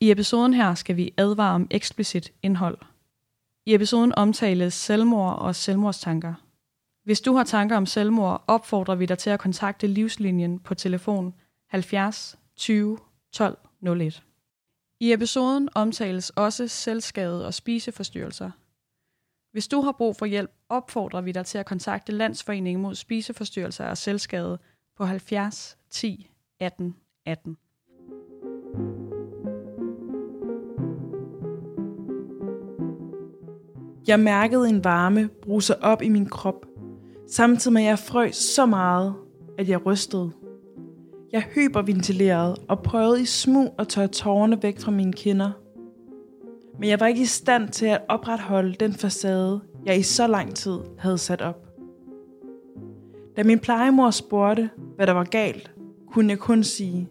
I episoden her skal vi advare om eksplicit indhold. I episoden omtales selvmord og selvmordstanker. Hvis du har tanker om selvmord, opfordrer vi dig til at kontakte Livslinjen på telefon 70 20 12 01. I episoden omtales også selvskade og spiseforstyrrelser. Hvis du har brug for hjælp, opfordrer vi dig til at kontakte Landsforeningen mod spiseforstyrrelser og selvskade på 70 10 18 18. Jeg mærkede en varme bruse op i min krop, samtidig med at jeg frøs så meget, at jeg rystede. Jeg hyperventilerede og prøvede i smug at tørre tårerne væk fra mine kinder. Men jeg var ikke i stand til at opretholde den facade, jeg i så lang tid havde sat op. Da min plejemor spurgte, hvad der var galt, kunne jeg kun sige,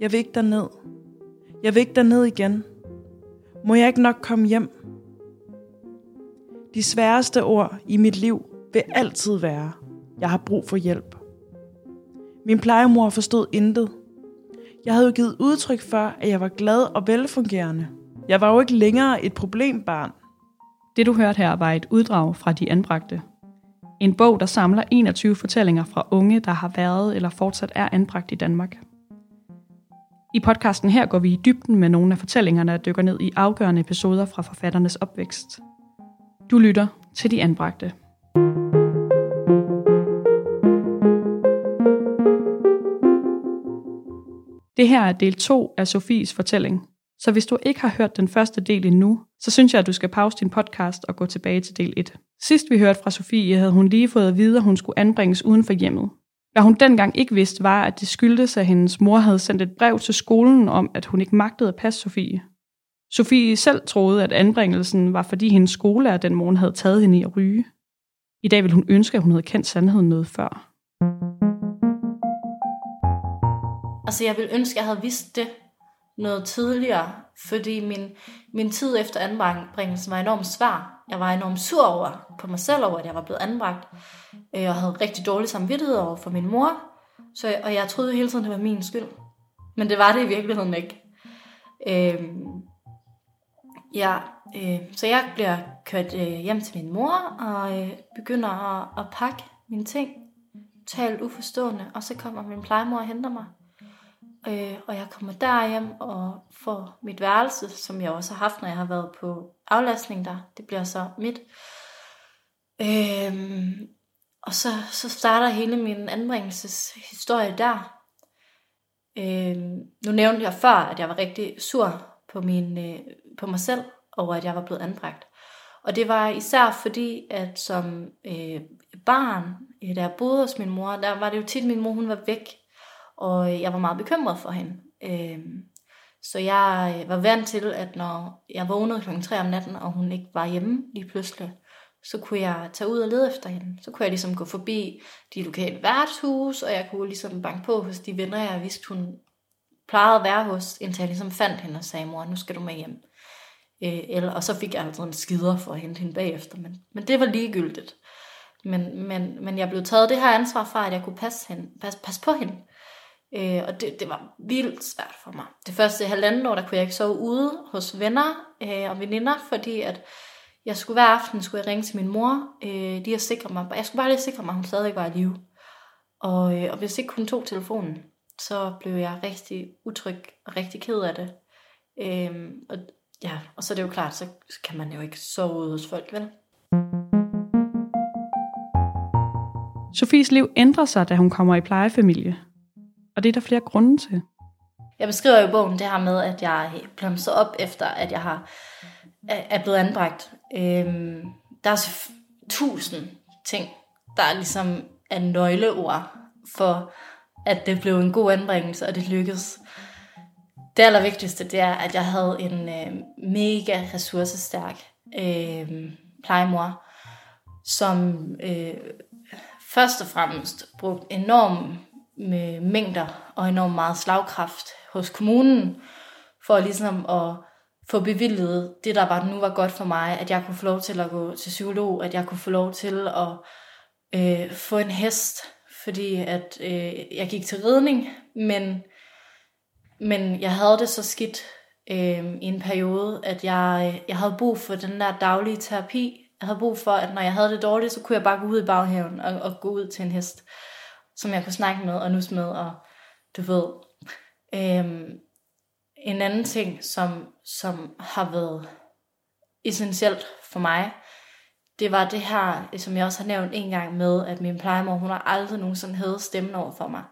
jeg vil ikke derned. Jeg vil ikke derned igen. Må jeg ikke nok komme hjem? De sværeste ord i mit liv vil altid være, jeg har brug for hjælp. Min plejemor forstod intet. Jeg havde jo givet udtryk for, at jeg var glad og velfungerende. Jeg var jo ikke længere et problembarn. Det du hørte her var et uddrag fra De Anbragte. En bog, der samler 21 fortællinger fra unge, der har været eller fortsat er anbragt i Danmark. I podcasten her går vi i dybden med nogle af fortællingerne og dykker ned i afgørende episoder fra forfatternes opvækst. Du lytter til De Anbragte. Det her er del 2 af Sofies fortælling. Så hvis du ikke har hørt den første del endnu, så synes jeg, at du skal pause din podcast og gå tilbage til del 1. Sidst vi hørte fra Sofie, havde hun lige fået at vide, at hun skulle anbringes uden for hjemmet. Hvad hun dengang ikke vidste, var, at det skyldtes, at hendes mor havde sendt et brev til skolen om, at hun ikke magtede at passe Sofie. Sofie selv troede, at anbringelsen var, fordi hendes skolelærer den morgen havde taget hende i at ryge. I dag vil hun ønske, at hun havde kendt sandheden noget før. Altså, jeg vil ønske, at jeg havde vidst det noget tidligere, fordi min, min tid efter anbringelsen var enormt svær. Jeg var enormt sur over på mig selv over, at jeg var blevet anbragt. Øh, jeg havde rigtig dårlig samvittighed over for min mor, så, og jeg troede hele tiden, det var min skyld. Men det var det i virkeligheden ikke. Øh, ja, øh, så jeg bliver kørt øh, hjem til min mor, og øh, begynder at, at pakke mine ting, totalt uforstående, og så kommer min plejemor og henter mig. Øh, og jeg kommer derhjem og får mit værelse, som jeg også har haft, når jeg har været på aflastning der. Det bliver så mit. Øh, og så, så starter hele min anbringelseshistorie der. Øh, nu nævnte jeg før, at jeg var rigtig sur på, min, øh, på mig selv over, at jeg var blevet anbragt. Og det var især fordi, at som øh, barn, øh, da jeg boede hos min mor, der var det jo tit, at min mor hun var væk og jeg var meget bekymret for hende. Øh, så jeg øh, var vant til, at når jeg vågnede kl. 3 om natten, og hun ikke var hjemme lige pludselig, så kunne jeg tage ud og lede efter hende. Så kunne jeg ligesom gå forbi de lokale værtshus, og jeg kunne ligesom banke på hos de venner, jeg vidste, hun plejede at være hos, indtil jeg ligesom fandt hende og sagde, mor, nu skal du med hjem. Øh, eller, og så fik jeg altså en skider for at hente hende bagefter, men, men det var ligegyldigt. Men, men, men jeg blev taget det her ansvar fra, at jeg kunne passe, hende, passe, passe på hende. Øh, og det, det var vildt svært for mig. Det første halvandet år, der kunne jeg ikke sove ude hos venner øh, og veninder, fordi at jeg skulle hver aften skulle jeg ringe til min mor, øh, de at sikre mig, jeg skulle bare lige sikre mig, at hun stadig var i live. Og, øh, og hvis ikke hun tog telefonen, så blev jeg rigtig utryg og rigtig ked af det. Øh, og, ja, og så er det jo klart, så kan man jo ikke sove hos folk, vel? Sofies liv ændrer sig, da hun kommer i plejefamilie. Og det er der flere grunde til. Jeg beskriver jo i bogen det her med, at jeg blomstrer op efter, at jeg har er blevet anbragt. Øhm, der er tusind ting, der ligesom er nøgleord for, at det blev en god anbringelse, og det lykkedes. Det allervigtigste, det er, at jeg havde en øh, mega ressourcestærk øh, plejemor, som øh, først og fremmest brugte enorme med øh, mængder og enormt meget slagkraft hos kommunen, for ligesom at få bevilget det, der var, nu var godt for mig, at jeg kunne få lov til at gå til psykolog, at jeg kunne få lov til at øh, få en hest, fordi at øh, jeg gik til ridning, men, men jeg havde det så skidt øh, i en periode, at jeg, jeg havde brug for den der daglige terapi. Jeg havde brug for, at når jeg havde det dårligt, så kunne jeg bare gå ud i baghaven og, og gå ud til en hest, som jeg kunne snakke med og nus med, og du ved. Øh, en anden ting, som, som har været essentielt for mig, det var det her, som jeg også har nævnt en gang med, at min plejemor, hun har aldrig nogensinde hævet stemmen over for mig.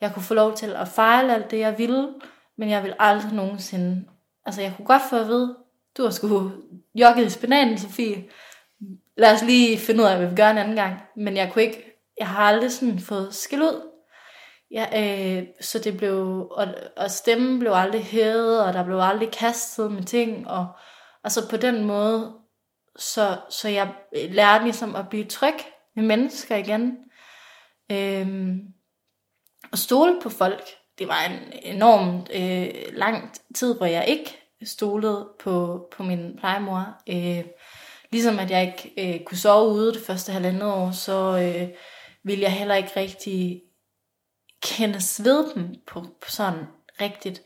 Jeg kunne få lov til at fejle alt det, jeg ville, men jeg ville aldrig nogensinde... Altså, jeg kunne godt få at vide, du har sgu jogget i spinaten, Sofie. Lad os lige finde ud af, hvad vi gør en anden gang. Men jeg kunne ikke... Jeg har aldrig sådan fået skæld ud. Ja, øh, så det blev... Og, og stemmen blev aldrig hævet, og der blev aldrig kastet med ting, og, og så på den måde, så, så jeg lærte ligesom at blive tryg med mennesker igen. Øh, at stole på folk det var en enormt øh, lang tid, hvor jeg ikke stolede på, på min plejemor. Øh, ligesom at jeg ikke øh, kunne sove ude det første halvandet år, så øh, ville jeg heller ikke rigtig kende ved dem på, på sådan rigtigt.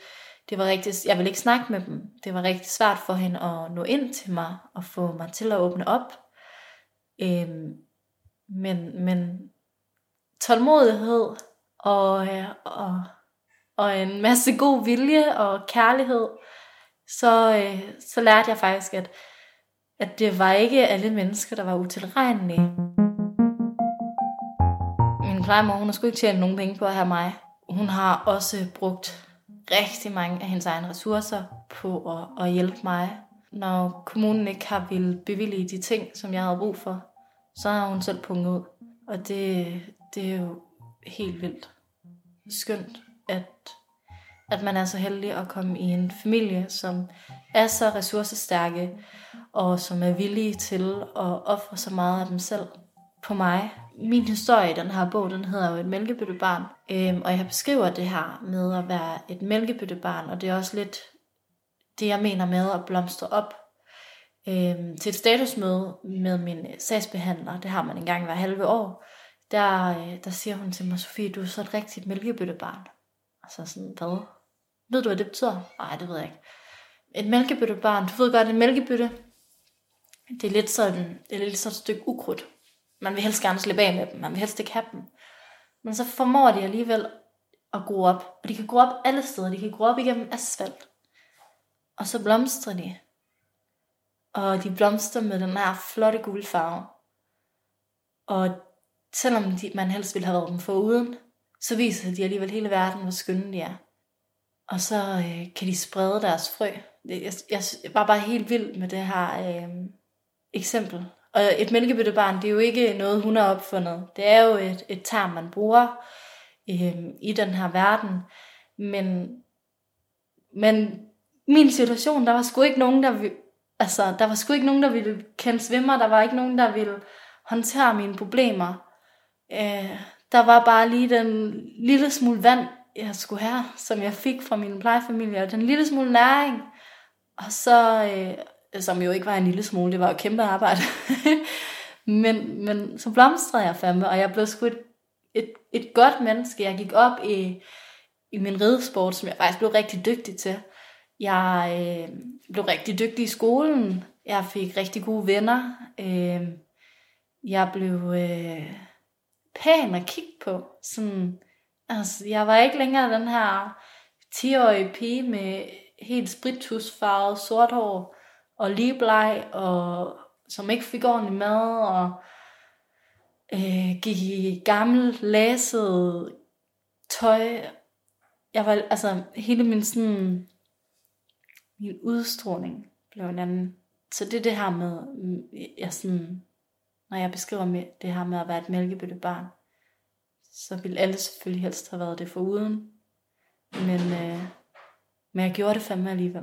Det var rigtig, jeg ville ikke snakke med dem. Det var rigtig svært for hende at nå ind til mig og få mig til at åbne op. Øh, men, men tålmodighed og, øh, og og en masse god vilje og kærlighed, så, øh, så lærte jeg faktisk, at, at det var ikke alle mennesker, der var utilregnelige. Min plejemor, hun har sgu ikke tjent nogen penge på at have mig. Hun har også brugt rigtig mange af hendes egne ressourcer på at, at hjælpe mig. Når kommunen ikke har ville bevillige de ting, som jeg havde brug for, så har hun selv punget ud. Og det, det er jo helt vildt skønt at, at man er så heldig at komme i en familie, som er så ressourcestærke, og som er villige til at ofre så meget af dem selv på mig. Min historie i den her bog, den hedder jo et mælkebyttebarn, øhm, og jeg beskriver det her med at være et mælkebyttebarn, og det er også lidt det, jeg mener med at blomstre op øhm, til et statusmøde med min sagsbehandler, det har man engang hver halve år, der, øh, der siger hun til mig, Sofie, du er så et rigtigt mælkebøttebarn. Altså sådan, hvad? Ved du, hvad det betyder? Nej, det ved jeg ikke. Et mælkebøttebarn, du ved godt, en mælkebøtte, det er lidt sådan, det er lidt sådan et stykke ukrudt. Man vil helst gerne slippe af med dem, man vil helst ikke have dem. Men så formår de alligevel at gro op. Og de kan gro op alle steder, de kan gro op igennem asfalt. Og så blomstrer de. Og de blomstrer med den her flotte gule farve. Og selvom de, man helst ville have været dem for uden, så viser de alligevel hele verden, hvor skønne de er. Og så øh, kan de sprede deres frø. Jeg, jeg, jeg var bare helt vild med det her øh, eksempel. Og et mælkebøttebarn, det er jo ikke noget, hun har opfundet. Det er jo et, et term, man bruger øh, i den her verden. Men, men min situation, der var sgu ikke nogen, der ville, altså, der var sgu ikke nogen, der ville kende ved mig. Der var ikke nogen, der ville håndtere mine problemer. Øh, der var bare lige den lille smule vand, jeg skulle have, som jeg fik fra min plejefamilie, og den lille smule næring. Og så, øh, som jo ikke var en lille smule, det var jo kæmpe arbejde. men, men så blomstrede jeg fandme, og jeg blev sgu et, et, et godt menneske. Jeg gik op i, i min ridesport, som jeg faktisk blev rigtig dygtig til. Jeg øh, blev rigtig dygtig i skolen. Jeg fik rigtig gode venner. Øh, jeg blev... Øh, pæn at kigge på. Sådan, altså, jeg var ikke længere den her 10-årige pige med helt sprittusfarvet sort hår og lige bleg, og som ikke fik ordentlig mad, og øh, gik i gammel, læset tøj. Jeg var, altså, hele min sådan, min udstråling blev en anden. Så det er det her med, jeg sådan når jeg beskriver med det her med at være et mælkebøttebarn, så ville alle selvfølgelig helst have været det for uden. Men, øh, men jeg gjorde det fandme alligevel.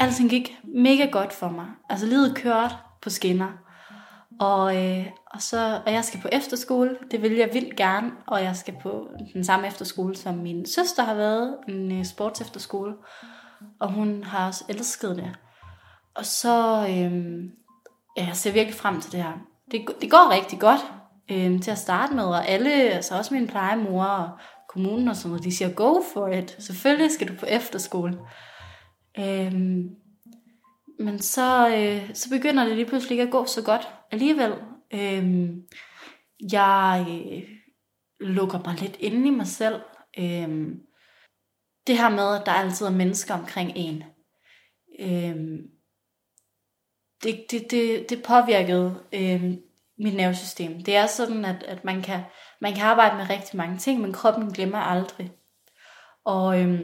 Alting gik mega godt for mig. Altså livet kørte på skinner. Og, øh, og, så, og jeg skal på efterskole, det vil jeg vildt gerne, og jeg skal på den samme efterskole, som min søster har været, en øh, sportsefterskole, og hun har også elsket det. Og så, øh, ja, jeg ser virkelig frem til det her. Det, det går rigtig godt øh, til at starte med, og alle, altså også min plejemor og kommunen og sådan noget, de siger, go for it. Selvfølgelig skal du på efterskole. Øh, men så, øh, så begynder det lige pludselig ikke at gå så godt alligevel. Øh, jeg øh, lukker mig lidt inde i mig selv. Øh, det her med, at der altid er mennesker omkring en. Øh, det, det, det, det påvirkede øh, mit nervesystem. Det er sådan, at, at man, kan, man kan arbejde med rigtig mange ting, men kroppen glemmer aldrig. Og, øh,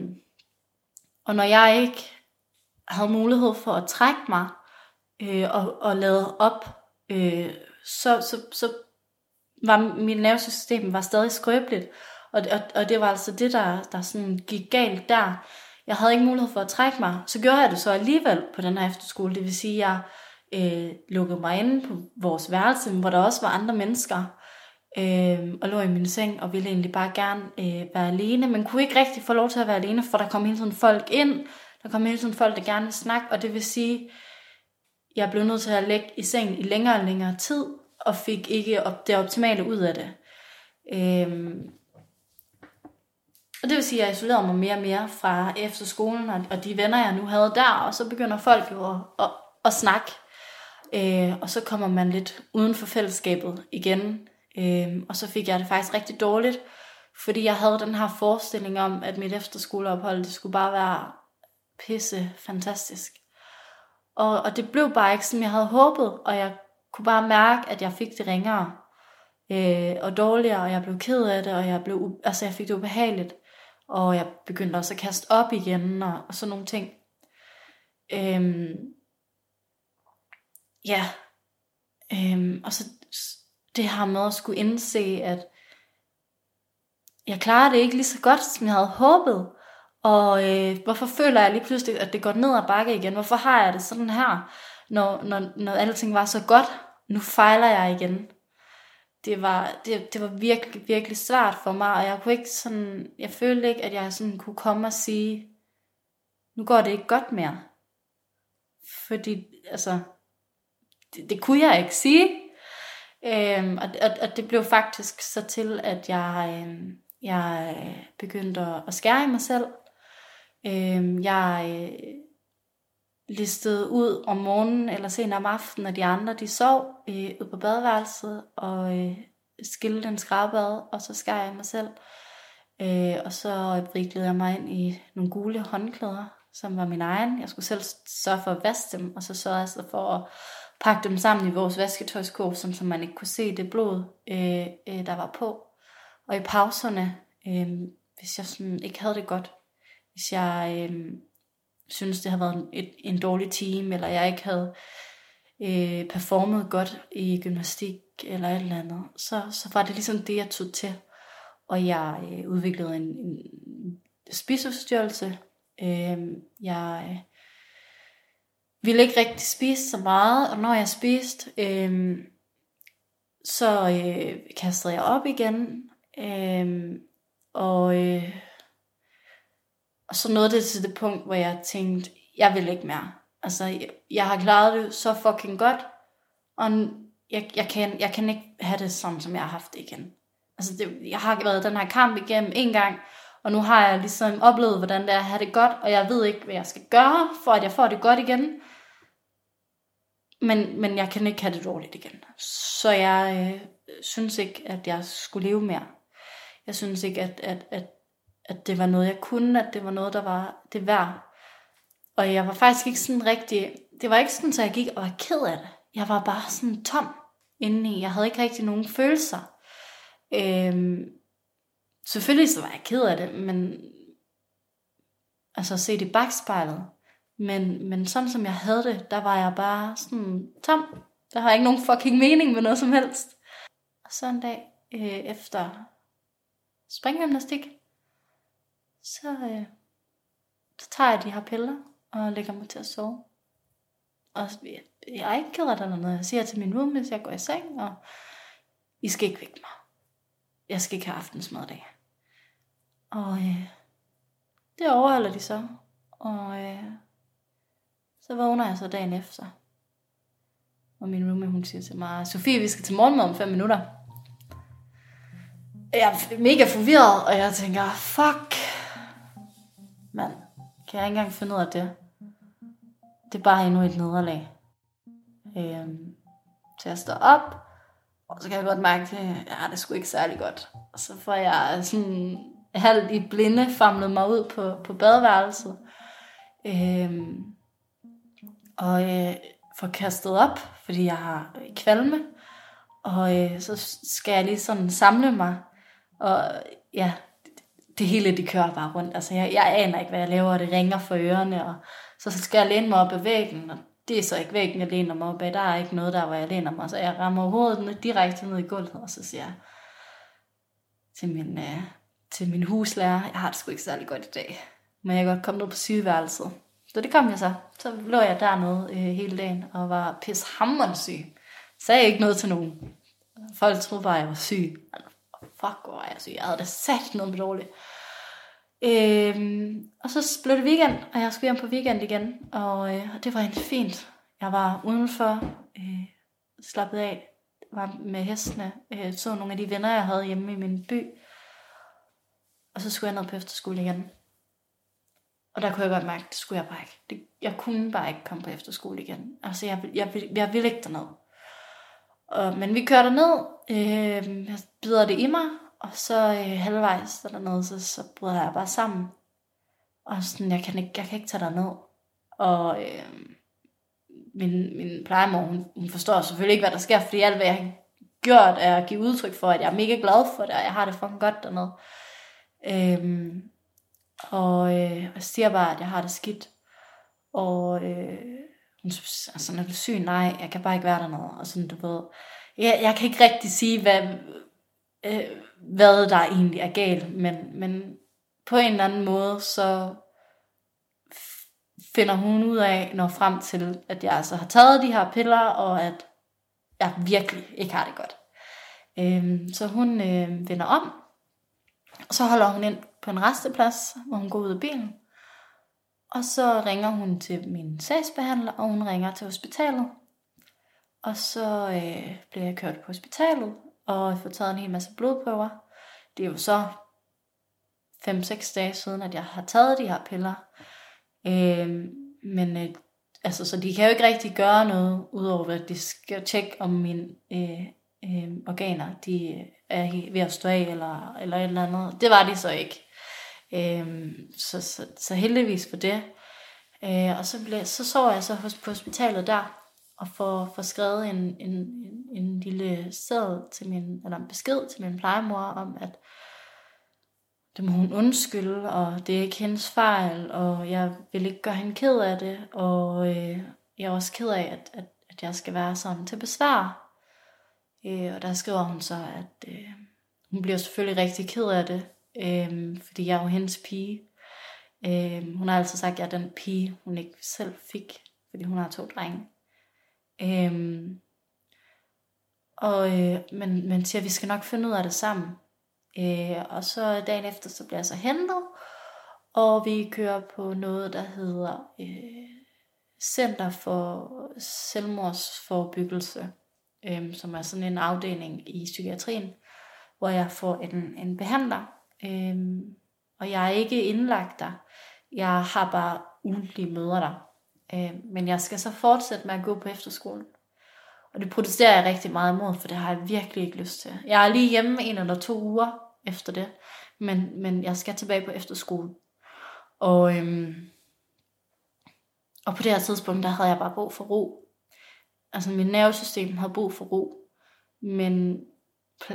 og når jeg ikke havde mulighed for at trække mig øh, og, og lade op, øh, så, så, så var mit nervesystem var stadig skrøbeligt. Og, og, og det var altså det, der, der sådan gik galt der. Jeg havde ikke mulighed for at trække mig. Så gjorde jeg det så alligevel på den her efterskole. Det vil sige, at jeg øh, lukkede mig inde på vores værelse, hvor der også var andre mennesker. Øh, og lå i min seng og ville egentlig bare gerne øh, være alene. Men kunne ikke rigtig få lov til at være alene, for der kom hele tiden folk ind. Der kom hele tiden folk, der gerne ville snakke. Og det vil sige, jeg blev nødt til at ligge i sengen i længere og længere tid, og fik ikke det optimale ud af det. Øhm, og det vil sige, at jeg isolerede mig mere og mere fra efterskolen, og, og de venner, jeg nu havde der, og så begynder folk jo at, at, at snakke. Øh, og så kommer man lidt uden for fællesskabet igen. Øh, og så fik jeg det faktisk rigtig dårligt, fordi jeg havde den her forestilling om, at mit efterskoleophold, det skulle bare være pisse fantastisk. Og, og det blev bare ikke, som jeg havde håbet, og jeg kunne bare mærke, at jeg fik det ringere øh, og dårligere, og jeg blev ked af det, og jeg, blev, altså jeg fik det ubehageligt og jeg begyndte også at kaste op igen, og, og sådan nogle ting. Øhm, ja, øhm, og så det her med at skulle indse, at jeg klarer det ikke lige så godt, som jeg havde håbet. Og øh, hvorfor føler jeg lige pludselig, at det går ned ad bakke igen? Hvorfor har jeg det sådan her, når, når, når alting var så godt? Nu fejler jeg igen det var, det, det var virkelig, virkelig svært for mig, og jeg kunne ikke sådan, jeg følte ikke, at jeg sådan kunne komme og sige, nu går det ikke godt mere. Fordi, altså, det, det kunne jeg ikke sige. Øhm, og, og, og det blev faktisk så til, at jeg, øhm, jeg øh, begyndte at skære i mig selv. Øhm, jeg øh, listede ud om morgenen eller senere om aftenen, og de andre de sov øh, ude på badeværelset, og øh, skilte en skrabad, og så skar jeg mig selv. Øh, og så vriklede jeg mig ind i nogle gule håndklæder, som var min egen. Jeg skulle selv sørge for at vaske dem, og så sørgede jeg så for at pakke dem sammen i vores vasketøjskurv, som, så man ikke kunne se det blod, øh, øh, der var på. Og i pauserne, øh, hvis jeg sådan ikke havde det godt, hvis jeg øh, synes, det har været en, et, en dårlig time, eller jeg ikke havde øh, performet godt i gymnastik, eller et eller andet, så, så var det ligesom det, jeg tog til. Og jeg øh, udviklede en, en spiseforstyrrelse. Øh, jeg øh, ville ikke rigtig spise så meget, og når jeg spiste, øh, så øh, kastede jeg op igen. Øh, og øh, og så nåede det til det punkt, hvor jeg tænkte, jeg vil ikke mere. Altså, jeg, jeg har klaret det så fucking godt, og jeg, jeg, kan, jeg kan ikke have det sådan, som jeg har haft det igen. Altså, det, jeg har været den her kamp igennem en gang, og nu har jeg ligesom oplevet, hvordan det er at have det godt, og jeg ved ikke, hvad jeg skal gøre, for at jeg får det godt igen. Men, men jeg kan ikke have det dårligt igen. Så jeg øh, synes ikke, at jeg skulle leve mere. Jeg synes ikke, at, at, at at det var noget, jeg kunne, at det var noget, der var det værd. Og jeg var faktisk ikke sådan rigtig, det var ikke sådan, at jeg gik og var ked af det. Jeg var bare sådan tom indeni. Jeg havde ikke rigtig nogen følelser. Øhm, selvfølgelig så var jeg ked af det, men altså se det i bagspejlet. Men, men sådan som jeg havde det, der var jeg bare sådan tom. Der har ikke nogen fucking mening med noget som helst. Og så en dag øh, efter springgymnastik, så, øh, så tager jeg de her piller og lægger mig til at sove. Og jeg, jeg er ikke ked af det eller noget. Jeg siger til min room, hvis jeg går i seng, og I skal ikke vække mig. Jeg skal ikke have aftensmad i dag. Og øh, det overholder de så. Og øh, så vågner jeg så dagen efter. Og min roommate, hun siger til mig, Sofie, vi skal til morgenmad om 5 minutter. jeg er mega forvirret, og jeg tænker, fuck, mand, kan jeg ikke engang finde ud af det? Det er bare endnu et nederlag. Øhm, så jeg står op, og så kan jeg godt mærke, at ja, det sgu ikke særlig godt. Og så får jeg sådan halvt i blinde famlet mig ud på, på badeværelset. Øhm, og øh, får kastet op, fordi jeg har øh, kvalme. Og øh, så skal jeg lige sådan samle mig. Og ja, det hele det kører bare rundt. Altså jeg, jeg aner ikke, hvad jeg laver, og det ringer for ørerne. Og så skal jeg læne mig op ad væggen, og det er så ikke væggen, jeg læner mig op ad. Der er ikke noget der, hvor jeg læner mig. Så jeg rammer hovedet direkte ned i gulvet, og så siger jeg til min, øh, til min huslærer, jeg har det sgu ikke særlig godt i dag. Men jeg kan godt komme ned på sygeværelset. Så det kom jeg så. Så lå jeg dernede øh, hele dagen og var pishammerende syg. Sagde ikke noget til nogen. Folk troede bare, at jeg var syg. Altså, fuck, hvor var jeg syg. Jeg havde det sat noget med dårligt. Øhm, og så blev det weekend, og jeg skulle hjem på weekend igen. Og, øh, og det var helt fint. Jeg var udenfor, øh, slappet af, var med hestene, øh, så nogle af de venner, jeg havde hjemme i min by. Og så skulle jeg ned på efterskole igen. Og der kunne jeg godt mærke, at det skulle jeg bare ikke. Det, jeg kunne bare ikke komme på efterskole igen. Altså, jeg, jeg, jeg, jeg ville ikke derned. Og, men vi kørte ned, øh, jeg bider det i mig, og så øh, halvvejs dernede, så, så bryder jeg bare sammen. Og sådan, jeg kan ikke, jeg kan ikke tage ned. Og øh, min, min plejemor, hun, hun forstår selvfølgelig ikke, hvad der sker, fordi alt, hvad jeg har gjort, er at give udtryk for, at jeg er mega glad for det, og jeg har det fucking godt dernede. Øh, og øh, jeg siger bare, at jeg har det skidt. Og øh, hun altså, er du syg? Nej, jeg kan bare ikke være dernede. Og sådan, du ved, jeg, jeg kan ikke rigtig sige, hvad, øh, hvad der egentlig er galt, men, men på en eller anden måde, så finder hun ud af, når frem til, at jeg altså har taget de her piller, og at jeg virkelig ikke har det godt. Øhm, så hun øh, vender om, så holder hun ind på en resteplads, hvor hun går ud af bilen. Og så ringer hun til min sagsbehandler, og hun ringer til hospitalet. Og så øh, bliver jeg kørt på hospitalet, og får taget en hel masse blodprøver. Det er jo så 5-6 dage siden, at jeg har taget de her piller. Øh, men øh, altså, så de kan jo ikke rigtig gøre noget, udover at de skal tjekke, om min øh, øh, organer de er ved at stå af, eller, eller et eller andet. Det var de så ikke. Øh, så, så, så heldigvis for det. Øh, og så, blev, så sov jeg så hos, på hospitalet der, og får, får skrevet en, en, en, en lille sæd til min, eller en besked til min plejemor om, at det må hun undskylde, og det er ikke hendes fejl, og jeg vil ikke gøre hende ked af det, og øh, jeg er også ked af, at, at, at jeg skal være sådan til besvær. Øh, og der skriver hun så, at øh, hun bliver selvfølgelig rigtig ked af det, øh, fordi jeg er jo hendes pige. Øh, hun har altid sagt, at jeg er den pige, hun ikke selv fik, fordi hun har to drenge. Øh, og, øh, men, men siger, at vi skal nok finde ud af det sammen. Øh, og så dagen efter, så bliver jeg så hentet, og vi kører på noget, der hedder øh, Center for Selvmordsforbyggelse, øhm, som er sådan en afdeling i psykiatrien, hvor jeg får en, en behandler, Øhm, og jeg er ikke indlagt der. Jeg har bare ugentlige møder der. Øh, men jeg skal så fortsætte med at gå på efterskolen. Og det protesterer jeg rigtig meget imod, for det har jeg virkelig ikke lyst til. Jeg er lige hjemme en eller to uger efter det, men, men jeg skal tilbage på efterskole. Og, øhm, og på det her tidspunkt, der havde jeg bare brug for ro. Altså mit nervesystem havde brug for ro. Men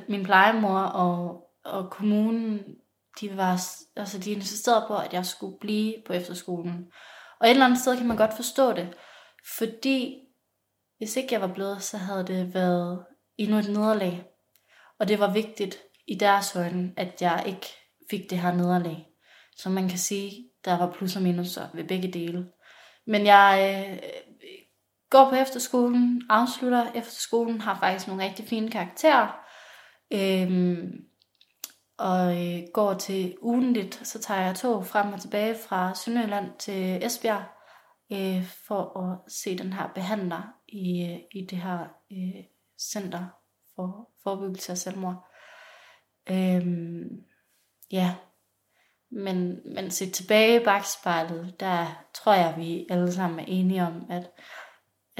min plejemor og, og kommunen, de var, altså de insisterede på, at jeg skulle blive på efterskolen. Og et eller andet sted kan man godt forstå det, fordi hvis ikke jeg var blevet, så havde det været endnu et nederlag. Og det var vigtigt i deres øjne, at jeg ikke fik det her nederlag. Så man kan sige, der var plus og minus ved begge dele. Men jeg øh, går på efterskolen, afslutter efterskolen, har faktisk nogle rigtig fine karakterer. Øhm, og øh, går til ugenligt, så tager jeg tog frem og tilbage fra Sønderjylland til Esbjerg øh, for at se den her behandler i, øh, i det her øh, center for forebyggelse af selvmord. Øhm, ja, men, men set tilbage i bagspejlet, der tror jeg, vi alle sammen er enige om, at,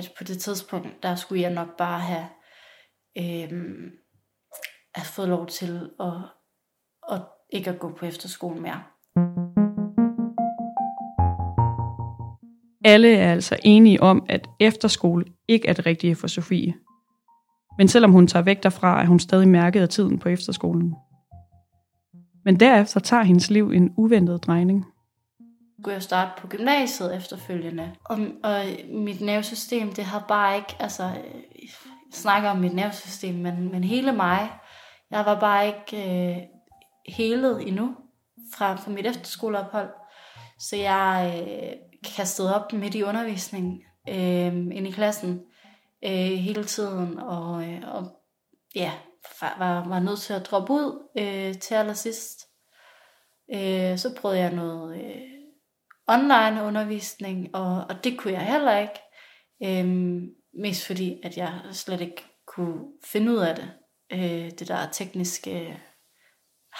at på det tidspunkt, der skulle jeg nok bare have, øhm, have fået lov til at, at ikke at gå på efterskole mere. Alle er altså enige om, at efterskole ikke er det rigtige for Sofie. Men selvom hun tager væk derfra, er hun stadig mærket af tiden på efterskolen. Men derefter tager hendes liv en uventet drejning kunne jeg starte på gymnasiet efterfølgende. Og, og mit nervesystem, det har bare ikke, altså, jeg snakker om mit nervesystem, men, men hele mig, jeg var bare ikke øh, helet endnu fra, fra mit efterskoleophold. Så jeg øh, kastede op midt i undervisningen øh, ind i klassen øh, hele tiden, og, øh, og ja, var, var nødt til at droppe ud øh, til allersidst. Øh, så prøvede jeg noget øh, online undervisning, og, og det kunne jeg heller ikke. Øhm, mest fordi, at jeg slet ikke kunne finde ud af det. Øh, det der tekniske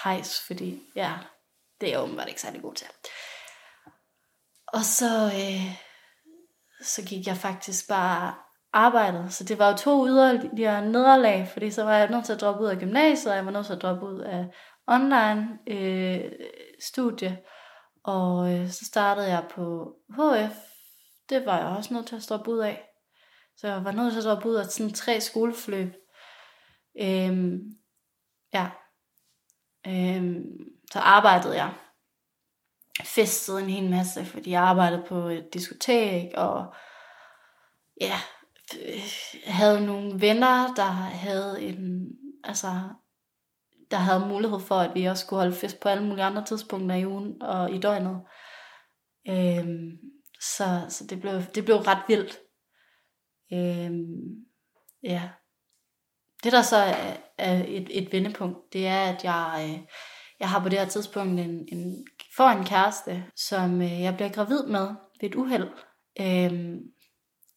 hejs, fordi ja, det er jeg åbenbart ikke særlig god til. Og så, øh, så gik jeg faktisk bare arbejdet. Så det var jo to yderligere nederlag, fordi så var jeg nødt til at droppe ud af gymnasiet, og jeg var nødt til at droppe ud af online øh, studie. Og øh, så startede jeg på HF. Det var jeg også nødt til at stoppe ud af. Så jeg var nødt til at stoppe ud af sådan tre skoleforløb. Øhm, ja. Øhm, så arbejdede jeg. Festede en hel masse, fordi jeg arbejdede på et diskotek, og ja, øh, havde nogle venner, der havde en, altså, der havde mulighed for, at vi også skulle holde fest på alle mulige andre tidspunkter i ugen og i døgnet. Øhm, så så det, blev, det blev ret vildt. Øhm, ja. Det der så er, er et, et vendepunkt, det er, at jeg, øh, jeg har på det her tidspunkt en, en, får en kæreste, som øh, jeg bliver gravid med ved et uheld. Øhm,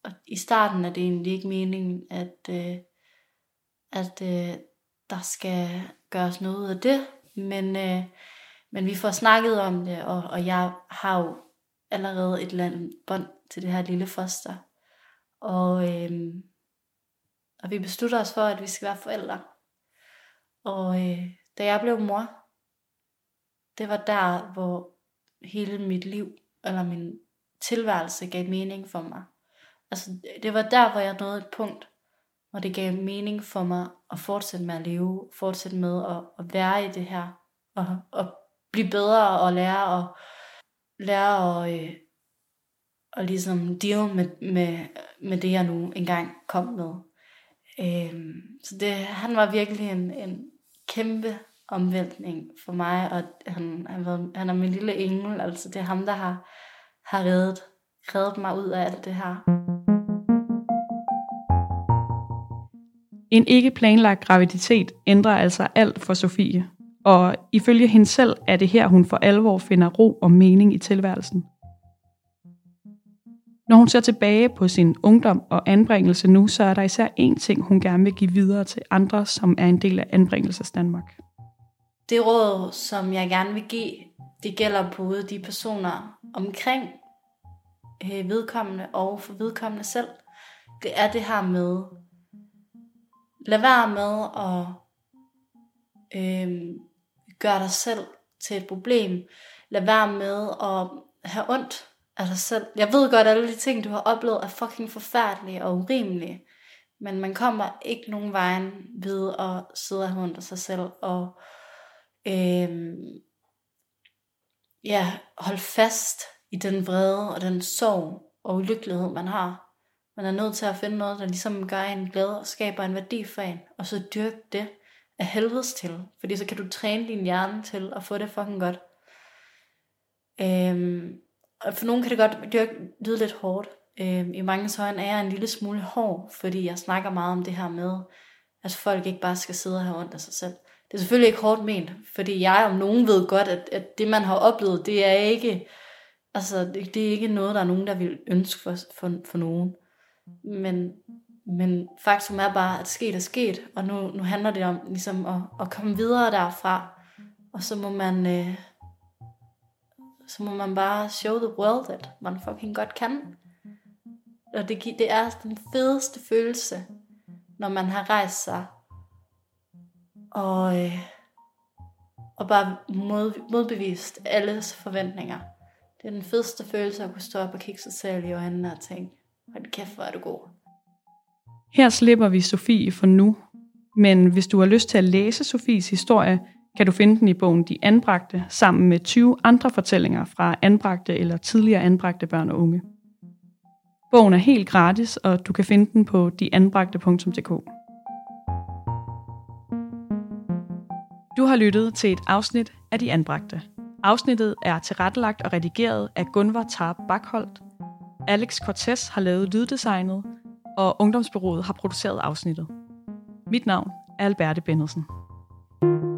og i starten er det egentlig ikke meningen, at, øh, at øh, der skal gøres noget af det, men, øh, men vi får snakket om det, og, og jeg har jo allerede et eller andet bånd til det her lille foster. Og, øh, og vi beslutter os for, at vi skal være forældre. Og øh, da jeg blev mor, det var der, hvor hele mit liv, eller min tilværelse gav mening for mig. Altså, det var der, hvor jeg nåede et punkt, og det gav mening for mig at fortsætte med at leve, fortsætte med at, at være i det her, og, og blive bedre og lære at, lære at, øh, og ligesom deal med, med, med det, jeg nu engang kom med. Øhm, så det, han var virkelig en, en kæmpe omvæltning for mig, og han, han, var, han er min lille engel, altså det er ham, der har, har reddet, reddet mig ud af alt det her. En ikke planlagt graviditet ændrer altså alt for Sofie, og ifølge hende selv er det her, hun for alvor finder ro og mening i tilværelsen. Når hun ser tilbage på sin ungdom og anbringelse nu, så er der især én ting, hun gerne vil give videre til andre, som er en del af anbringelses Danmark. Det råd, som jeg gerne vil give, det gælder både de personer omkring øh, vedkommende og for vedkommende selv. Det er det her med Lad være med at øh, gøre dig selv til et problem. Lad være med at have ondt af dig selv. Jeg ved godt, at alle de ting, du har oplevet, er fucking forfærdelige og urimelige. Men man kommer ikke nogen vejen ved at sidde og have ondt af sig selv. Og øh, ja, holde fast i den vrede og den sorg og ulykkelighed, man har. Man er nødt til at finde noget, der ligesom gør en glad og skaber en værdi for en, og så dyrke det af helvedes til. Fordi så kan du træne din hjerne til at få det fucking godt. Øhm, og for nogen kan det godt dyrke, lyde lidt hårdt. Øhm, I mange øjne er jeg en lille smule hård, fordi jeg snakker meget om det her med, at folk ikke bare skal sidde og have ondt af sig selv. Det er selvfølgelig ikke hårdt ment, fordi jeg om nogen ved godt, at, at det man har oplevet, det er ikke, altså det, det er ikke noget, der er nogen, der vil ønske for, for, for nogen. Men, men faktum er bare, at sket er sket, og nu, nu handler det om ligesom at, at komme videre derfra, og så må man, øh, så må man bare show the world, at man fucking godt kan. Og det, det er den fedeste følelse, når man har rejst sig, og, øh, og bare mod, modbevist alles forventninger. Det er den fedeste følelse at kunne stå op og kigge sig selv i øjnene og tænke, hold kæft, hvor er du god. Her slipper vi Sofie for nu, men hvis du har lyst til at læse Sofies historie, kan du finde den i bogen De Anbragte, sammen med 20 andre fortællinger fra anbragte eller tidligere anbragte børn og unge. Bogen er helt gratis, og du kan finde den på deanbragte.dk. Du har lyttet til et afsnit af De Anbragte. Afsnittet er tilrettelagt og redigeret af Gunvar Tarp Bakholdt. Alex Cortez har lavet lyddesignet, og Ungdomsbyrået har produceret afsnittet. Mit navn er Alberte Bennelsen. thank you